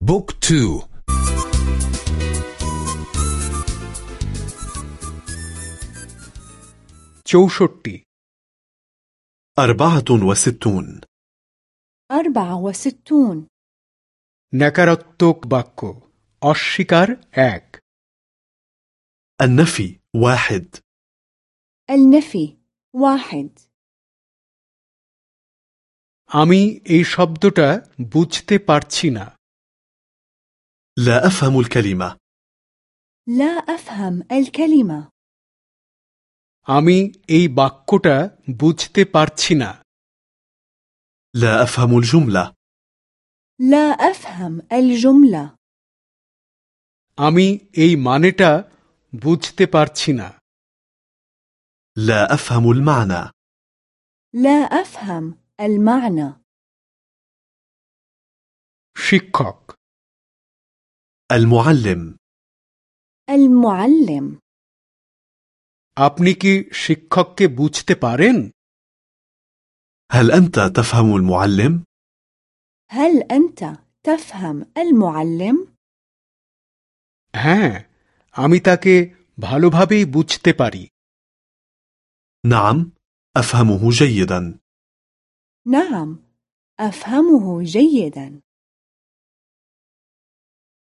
بوك تو চৌষট্টি أربعة وستون أربعة وستون নকারাত্মক বাক্য অস্বীকার এক النفي واحد النفي واحد আমি এই শব্দটা বুঝতে পারছি না لا أفهم الكلمة لا أفهم الكلمة আমি এই বাক্যটা বুঝতে পারছি না لا أفهم الجملة لا أفهم الجملة আমি এই মানেটা বুঝতে পারছি না لا أفهم المعنى لا أفهم المعنى শিক্ষক المعلم المعلم আপনি কি শিক্ষককে বুঝতে পারেন هل أنت تفهم المعلم؟ هل أنت تفهم المعلم؟ হ্যাঁ আমি তাকে ভালোভাবেই বুঝতে পারি نعم أفهمه جيدا نعم أفهمه جيدا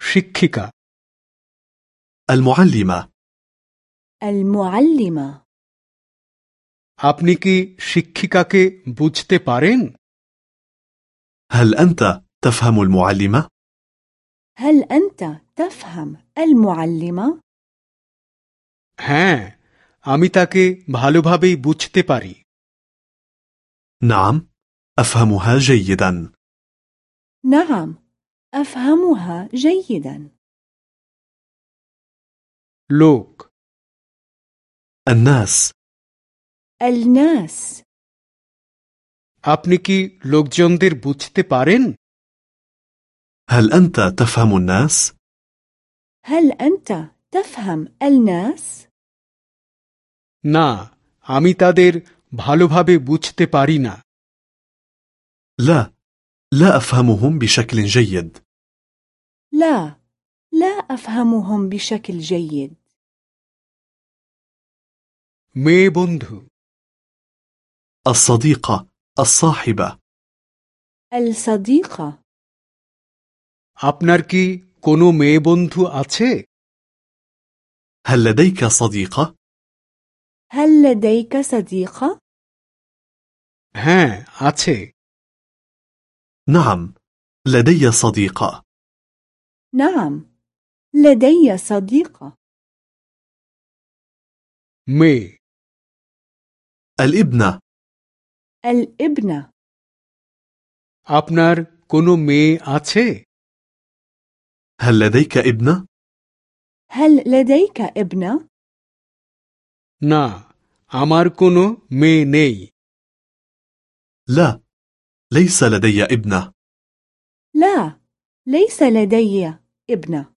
শিক্ষিকা المعلمة المعلمة আপনি কি শিক্ষিকাকে বুঝতে পারেন هل أنت تفهم المعلمة؟ هل أنت تفهم المعلمة؟ হ্যাঁ আমি তাকে ভালোভাবেই বুঝতে পারি نعم أفهمها جيدا نعم أفهمها جيدا লোক الناس الناس আপনি কি লোকজনদের বুঝতে পারেন هل أنت تفهم الناس؟ هل أنت تفهم الناس؟ না আমি তাদের ভালোভাবে বুঝতে পারি না لا لا أفهمهم بشكل جيد لا لا أفهمهم بشكل جيد মেয়ে বন্ধু الصديقة الصاحبة الصديقة আপনার কি কোনো মেয়ে বন্ধু আছে هل لديك صديقة؟ هل لديك صديقة؟ হ্যাঁ আছে نعم لدي صديقة نعم لدي صديقة মেয়ে الابنة الابنة আপনার কোনো মেয়ে আছে هل لديك ابنة؟ هل لديك ابنة؟ না আমার কোনো মেয়ে নেই لا ليس لدي ابنة لا ليس لدي ابنة.